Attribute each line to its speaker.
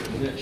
Speaker 1: けど。